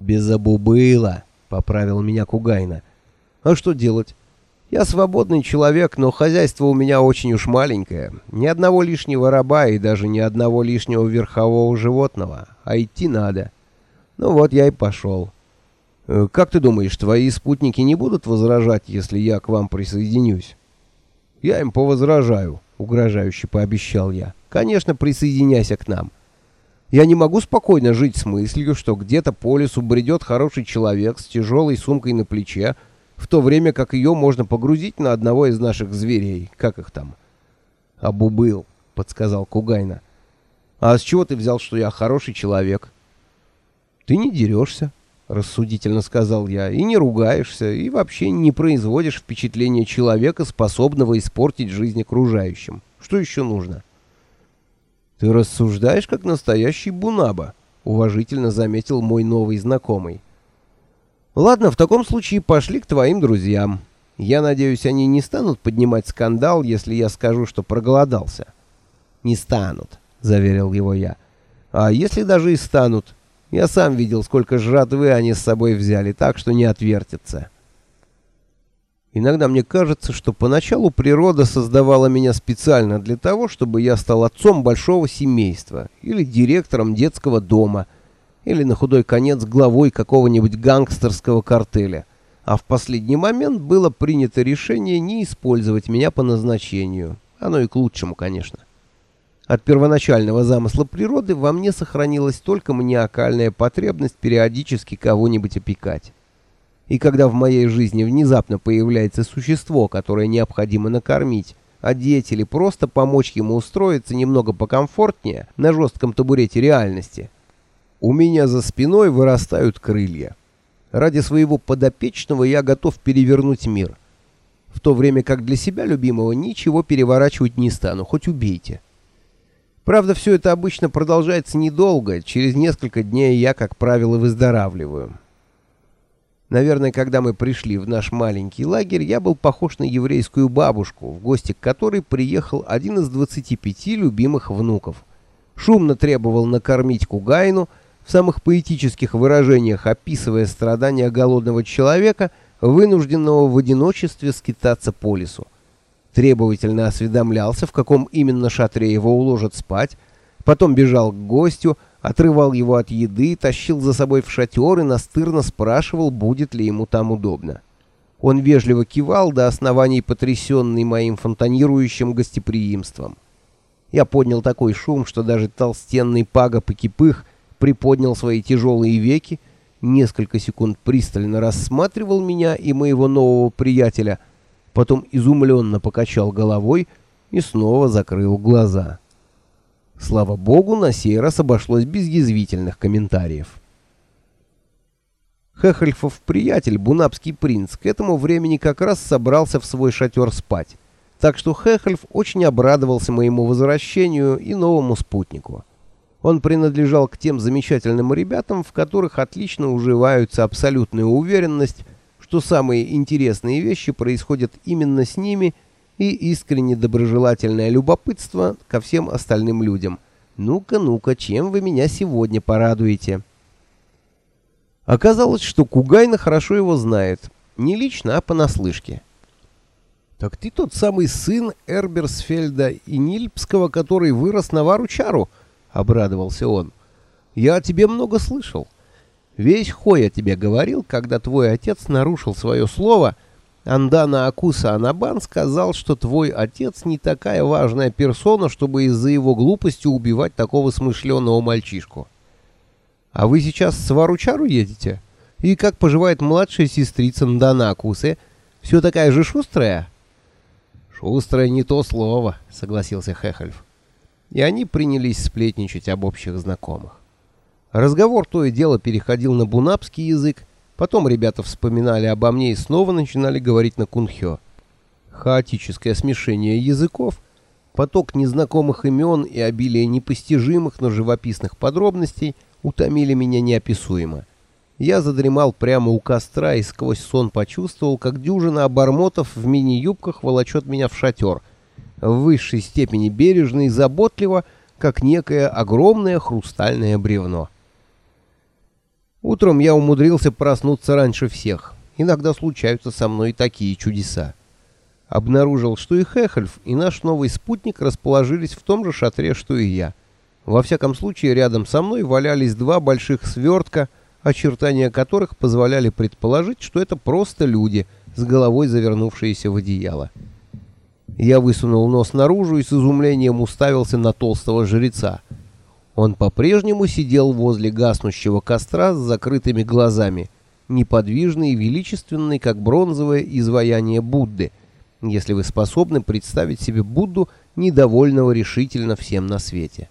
«Безобубыла», — поправил меня Кугайна. «А что делать? Я свободный человек, но хозяйство у меня очень уж маленькое. Ни одного лишнего раба и даже ни одного лишнего верхового животного. А идти надо. Ну вот я и пошел. Э, как ты думаешь, твои спутники не будут возражать, если я к вам присоединюсь?» «Я им повозражаю», — угрожающе пообещал я. «Конечно, присоединяйся к нам». Я не могу спокойно жить с мыслью, что где-то по лесу бредет хороший человек с тяжелой сумкой на плече, в то время как ее можно погрузить на одного из наших зверей. Как их там? «Абубыл», — подсказал Кугайна. «А с чего ты взял, что я хороший человек?» «Ты не дерешься», — рассудительно сказал я, — «и не ругаешься, и вообще не производишь впечатление человека, способного испортить жизнь окружающим. Что еще нужно?» «Ты рассуждаешь, как настоящий бунаба», — уважительно заметил мой новый знакомый. «Ладно, в таком случае пошли к твоим друзьям. Я надеюсь, они не станут поднимать скандал, если я скажу, что проголодался». «Не станут», — заверил его я. «А если даже и станут? Я сам видел, сколько жратвы они с собой взяли, так что не отвертятся». Иногда мне кажется, что поначалу природа создавала меня специально для того, чтобы я стал отцом большого семейства или директором детского дома, или на худой конец главой какого-нибудь гангстерского картеля. А в последний момент было принято решение не использовать меня по назначению. Оно и к лучшему, конечно. От первоначального замысла природы во мне сохранилась только маниакальная потребность периодически кого-нибудь опекать. И когда в моей жизни внезапно появляется существо, которое необходимо накормить, одеть или просто помочь ему устроиться немного покомфортнее на жестком табурете реальности, у меня за спиной вырастают крылья. Ради своего подопечного я готов перевернуть мир. В то время как для себя любимого ничего переворачивать не стану, хоть убейте. Правда, все это обычно продолжается недолго, через несколько дней я, как правило, выздоравливаю. Наверное, когда мы пришли в наш маленький лагерь, я был похож на еврейскую бабушку, в гости к которой приехал один из 25 любимых внуков. Шумно требовал накормить Кугайну, в самых поэтических выражениях описывая страдания голодного человека, вынужденного в одиночестве скитаться по лесу. Требовательно осведомлялся, в каком именно шатре его уложат спать, потом бежал к гостю, отрывал его от еды, тащил за собой в шатер и настырно спрашивал, будет ли ему там удобно. Он вежливо кивал до оснований потрясенный моим фонтанирующим гостеприимством. Я поднял такой шум, что даже толстенный пагоп и приподнял свои тяжелые веки, несколько секунд пристально рассматривал меня и моего нового приятеля, потом изумленно покачал головой и снова закрыл глаза. Слава богу, на сей раз обошлось без язвительных комментариев. Хехельфов приятель, бунапский принц, к этому времени как раз собрался в свой шатер спать. Так что Хехельф очень обрадовался моему возвращению и новому спутнику. Он принадлежал к тем замечательным ребятам, в которых отлично уживаются абсолютная уверенность, что самые интересные вещи происходят именно с ними – и искренне доброжелательное любопытство ко всем остальным людям. «Ну-ка, ну-ка, чем вы меня сегодня порадуете?» Оказалось, что Кугайна хорошо его знает. Не лично, а понаслышке. «Так ты тот самый сын Эрберсфельда и Нильпского, который вырос на Варучару?» — обрадовался он. «Я о тебе много слышал. Весь хой о тебе говорил, когда твой отец нарушил свое слово — Андана Акуса Анабан сказал, что твой отец не такая важная персона, чтобы из-за его глупости убивать такого смышленого мальчишку. А вы сейчас с Варучару едете? И как поживает младшая сестрица Ндана Акусы? Все такая же шустрая? Шустрая не то слово, согласился Хехельф. И они принялись сплетничать об общих знакомых. Разговор то и дело переходил на бунапский язык, Потом ребята вспоминали обо мне и снова начинали говорить на кунхё. Хаотическое смешение языков, поток незнакомых имен и обилие непостижимых, но живописных подробностей утомили меня неописуемо. Я задремал прямо у костра и сквозь сон почувствовал, как дюжина обормотов в мини-юбках волочет меня в шатер, в высшей степени бережно и заботливо, как некое огромное хрустальное бревно. Утром я умудрился проснуться раньше всех. Иногда случаются со мной такие чудеса. Обнаружил, что и Хехельф, и наш новый спутник расположились в том же шатре, что и я. Во всяком случае, рядом со мной валялись два больших свертка, очертания которых позволяли предположить, что это просто люди, с головой завернувшиеся в одеяло. Я высунул нос наружу и с изумлением уставился на толстого жреца. Он по-прежнему сидел возле гаснущего костра с закрытыми глазами, неподвижный и величественный, как бронзовое изваяние Будды, если вы способны представить себе Будду, недовольного решительно всем на свете.